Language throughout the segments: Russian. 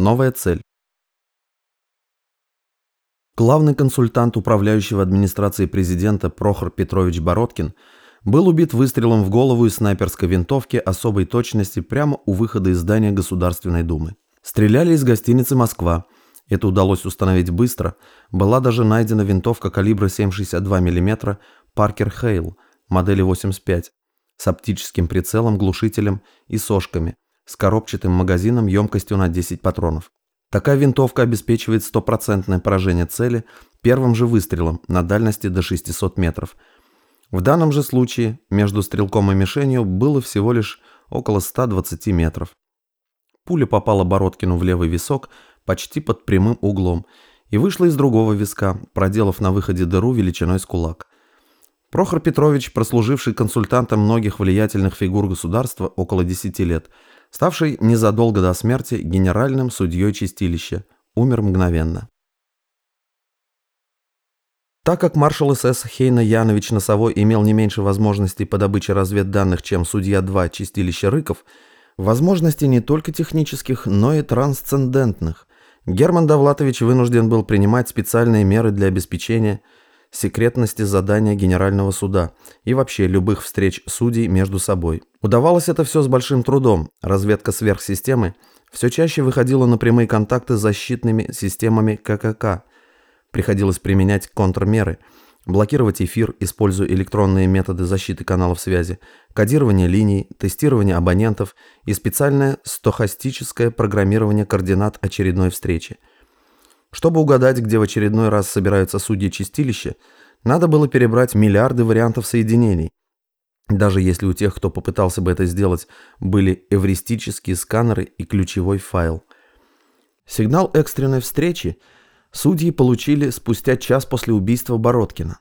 Новая цель. Главный консультант управляющего администрации президента Прохор Петрович Бородкин был убит выстрелом в голову из снайперской винтовки особой точности прямо у выхода из здания Государственной Думы. Стреляли из гостиницы «Москва». Это удалось установить быстро. Была даже найдена винтовка калибра 7,62 мм Паркер Хейл модели 85 с оптическим прицелом, глушителем и сошками, с коробчатым магазином емкостью на 10 патронов. Такая винтовка обеспечивает стопроцентное поражение цели первым же выстрелом на дальности до 600 метров. В данном же случае между стрелком и мишенью было всего лишь около 120 метров. Пуля попала Бородкину в левый висок почти под прямым углом и вышла из другого виска, проделав на выходе дыру величиной с кулак. Прохор Петрович, прослуживший консультантом многих влиятельных фигур государства около 10 лет, ставший незадолго до смерти генеральным судьей чистилища, умер мгновенно. Так как маршал СС Хейна Янович Носовой имел не меньше возможностей по добыче разведданных, чем судья-2 чистилища Рыков, возможностей не только технических, но и трансцендентных, Герман Давлатович вынужден был принимать специальные меры для обеспечения секретности задания Генерального суда и вообще любых встреч судей между собой. Удавалось это все с большим трудом. Разведка сверхсистемы все чаще выходила на прямые контакты с защитными системами ККК. Приходилось применять контрмеры – блокировать эфир, используя электронные методы защиты каналов связи, кодирование линий, тестирование абонентов и специальное стохастическое программирование координат очередной встречи. Чтобы угадать, где в очередной раз собираются судьи чистилища, надо было перебрать миллиарды вариантов соединений. Даже если у тех, кто попытался бы это сделать, были эвристические сканеры и ключевой файл. Сигнал экстренной встречи – Судьи получили спустя час после убийства Бородкина.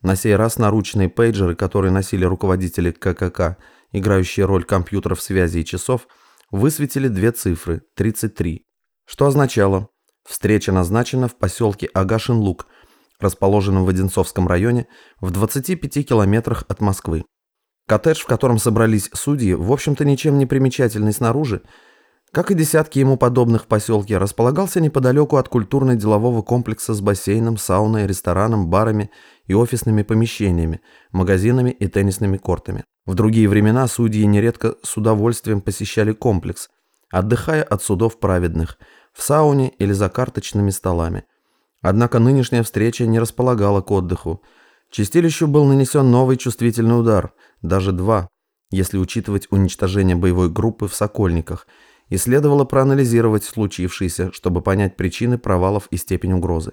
На сей раз наручные пейджеры, которые носили руководители ККК, играющие роль компьютеров связи и часов, высветили две цифры – 33, что означало «встреча назначена в поселке Агашин-Луг», расположенном в Одинцовском районе в 25 километрах от Москвы. Коттедж, в котором собрались судьи, в общем-то ничем не примечательный снаружи, как и десятки ему подобных в поселке, располагался неподалеку от культурно-делового комплекса с бассейном, сауной, рестораном, барами и офисными помещениями, магазинами и теннисными кортами. В другие времена судьи нередко с удовольствием посещали комплекс, отдыхая от судов праведных, в сауне или за карточными столами. Однако нынешняя встреча не располагала к отдыху. Чистилищу был нанесен новый чувствительный удар, даже два, если учитывать уничтожение боевой группы в Сокольниках – и следовало проанализировать случившееся, чтобы понять причины провалов и степень угрозы.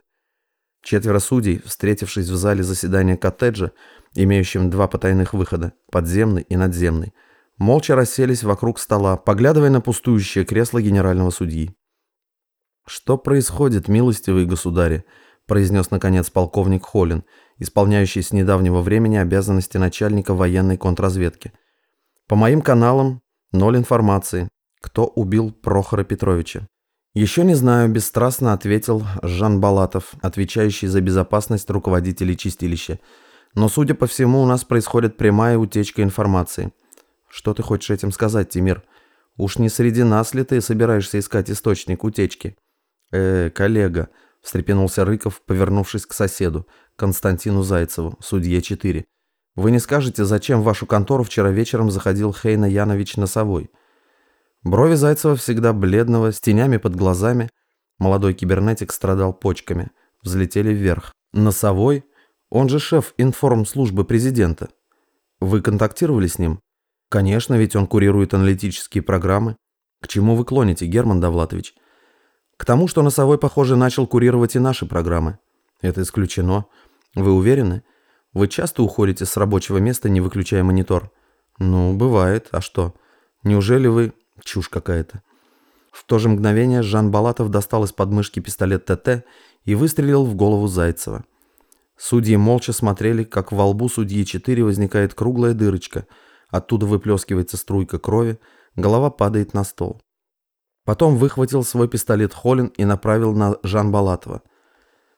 Четверо судей, встретившись в зале заседания коттеджа, имеющем два потайных выхода, подземный и надземный, молча расселись вокруг стола, поглядывая на пустующее кресло генерального судьи. «Что происходит, милостивые государи?» произнес наконец полковник Холлин, исполняющий с недавнего времени обязанности начальника военной контрразведки. «По моим каналам ноль информации. Кто убил Прохора Петровича? Еще не знаю, бесстрастно ответил Жан Балатов, отвечающий за безопасность руководителей чистилища. Но, судя по всему, у нас происходит прямая утечка информации. Что ты хочешь этим сказать, Тимир? Уж не среди нас ли ты собираешься искать источник утечки? Э, коллега, встрепенулся Рыков, повернувшись к соседу, Константину Зайцеву, судье 4. Вы не скажете, зачем в вашу контору вчера вечером заходил Хейна Янович Носовой? Брови Зайцева всегда бледного, с тенями под глазами. Молодой кибернетик страдал почками. Взлетели вверх. Носовой? Он же шеф информслужбы президента. Вы контактировали с ним? Конечно, ведь он курирует аналитические программы. К чему вы клоните, Герман Давлатович? К тому, что Носовой, похоже, начал курировать и наши программы. Это исключено. Вы уверены? Вы часто уходите с рабочего места, не выключая монитор? Ну, бывает. А что? Неужели вы... Чушь какая-то. В то же мгновение Жан Балатов достал из подмышки пистолет ТТ и выстрелил в голову Зайцева. Судьи молча смотрели, как во лбу судьи 4 возникает круглая дырочка, оттуда выплескивается струйка крови, голова падает на стол. Потом выхватил свой пистолет Холлин и направил на Жан Балатова.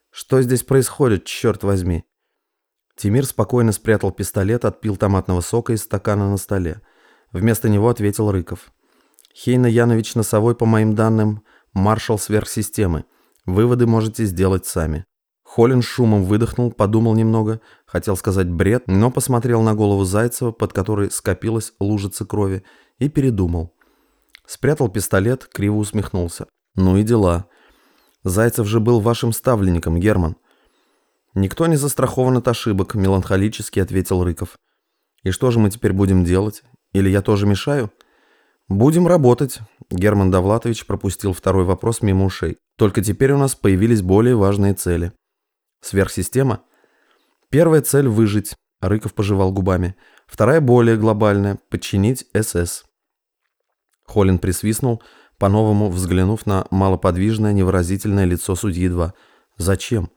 «Что здесь происходит, черт возьми?» Тимир спокойно спрятал пистолет, отпил томатного сока из стакана на столе. Вместо него ответил Рыков. Хейна Янович Носовой, по моим данным, маршал сверхсистемы. Выводы можете сделать сами. Холлин шумом выдохнул, подумал немного, хотел сказать бред, но посмотрел на голову Зайцева, под которой скопилась лужица крови, и передумал. Спрятал пистолет, криво усмехнулся. Ну и дела. Зайцев же был вашим ставленником, Герман. Никто не застрахован от ошибок, меланхолически ответил Рыков. И что же мы теперь будем делать? Или я тоже мешаю? Будем работать. Герман Давлатович пропустил второй вопрос мимо ушей. Только теперь у нас появились более важные цели. Сверхсистема? Первая цель – выжить. Рыков пожевал губами. Вторая более глобальная – подчинить СС. Холлин присвистнул, по-новому взглянув на малоподвижное невыразительное лицо судьи 2. «Зачем?»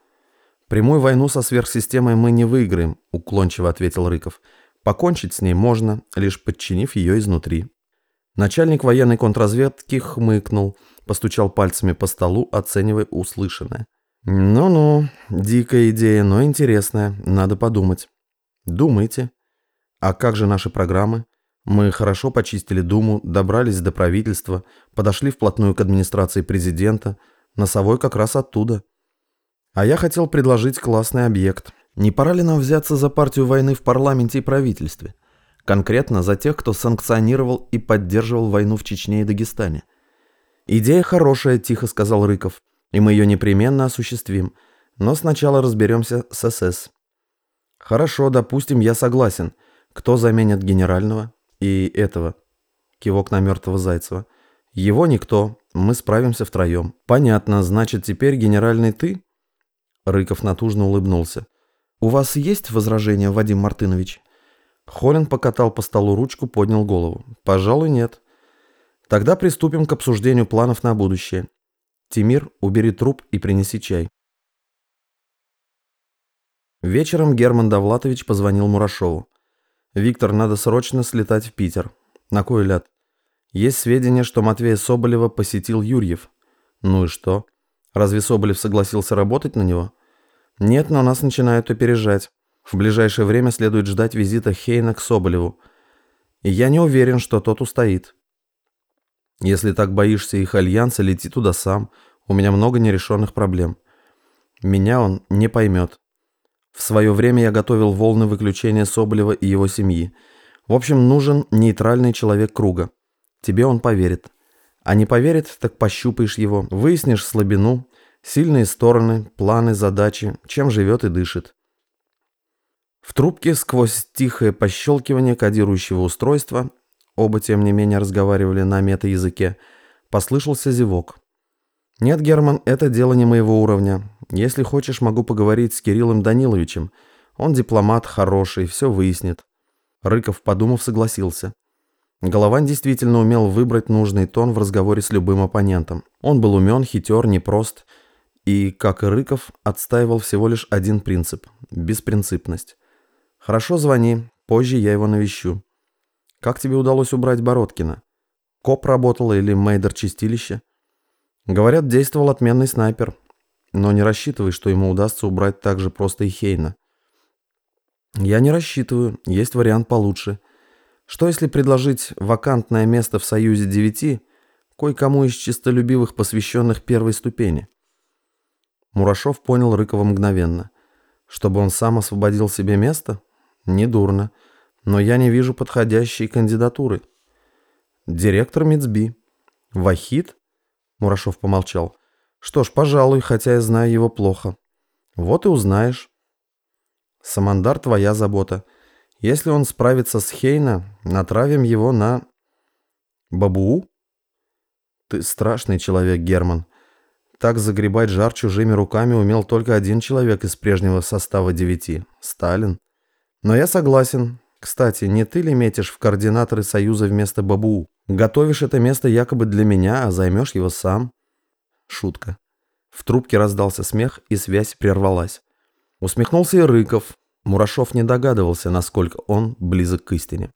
«Прямую войну со сверхсистемой мы не выиграем», – уклончиво ответил Рыков. «Покончить с ней можно, лишь подчинив ее изнутри». Начальник военной контрразведки хмыкнул, постучал пальцами по столу, оценивая услышанное. «Ну-ну, дикая идея, но интересная, надо подумать». «Думайте». «А как же наши программы?» Мы хорошо почистили Думу, добрались до правительства, подошли вплотную к администрации президента. Носовой как раз оттуда. А я хотел предложить классный объект. Не пора ли нам взяться за партию войны в парламенте и правительстве? Конкретно за тех, кто санкционировал и поддерживал войну в Чечне и Дагестане. «Идея хорошая», – тихо сказал Рыков, – «и мы ее непременно осуществим. Но сначала разберемся с СС». «Хорошо, допустим, я согласен. Кто заменит генерального?» И этого. Кивок на мертвого Зайцева. Его никто, мы справимся втроем. Понятно, значит, теперь генеральный ты? Рыков натужно улыбнулся. У вас есть возражения, Вадим Мартынович? Холин покатал по столу ручку, поднял голову. Пожалуй, нет. Тогда приступим к обсуждению планов на будущее. Тимир, убери труп и принеси чай. Вечером Герман Давлатович позвонил Мурашову. «Виктор, надо срочно слетать в Питер». «На кой ляд?» «Есть сведения, что Матвея Соболева посетил Юрьев». «Ну и что? Разве Соболев согласился работать на него?» «Нет, но нас начинают опережать. В ближайшее время следует ждать визита Хейна к Соболеву. И я не уверен, что тот устоит». «Если так боишься их альянса, лети туда сам. У меня много нерешенных проблем». «Меня он не поймет. В свое время я готовил волны выключения Соболева и его семьи. В общем, нужен нейтральный человек круга. Тебе он поверит. А не поверит, так пощупаешь его, выяснишь слабину, сильные стороны, планы, задачи, чем живет и дышит. В трубке сквозь тихое пощелкивание кодирующего устройства, оба тем не менее разговаривали на мета-языке, послышался зевок. «Нет, Герман, это дело не моего уровня. Если хочешь, могу поговорить с Кириллом Даниловичем. Он дипломат хороший, все выяснит». Рыков, подумав, согласился. Головань действительно умел выбрать нужный тон в разговоре с любым оппонентом. Он был умен, хитер, непрост и, как и Рыков, отстаивал всего лишь один принцип – беспринципность. «Хорошо, звони, позже я его навещу». «Как тебе удалось убрать Бородкина?» «Коп работал или мейдер чистилище?» «Говорят, действовал отменный снайпер. Но не рассчитывай, что ему удастся убрать так же просто и Хейна. Я не рассчитываю, есть вариант получше. Что если предложить вакантное место в Союзе Девяти кое-кому из чистолюбивых, посвященных первой ступени? Мурашов понял Рыкова мгновенно. Чтобы он сам освободил себе место? Недурно. Но я не вижу подходящей кандидатуры. Директор МИЦБИ. Вахид? Мурашов помолчал. Что ж, пожалуй, хотя я знаю его плохо. Вот и узнаешь. Самандар твоя забота. Если он справится с Хейна, натравим его на... Бабуу? Ты страшный человек, Герман. Так загребать жар чужими руками умел только один человек из прежнего состава девяти – Сталин. Но я согласен. Кстати, не ты ли метишь в координаторы Союза вместо Бабуу? Готовишь это место якобы для меня, а займешь его сам? Шутка. В трубке раздался смех, и связь прервалась. Усмехнулся и Рыков. Мурашов не догадывался, насколько он близок к истине.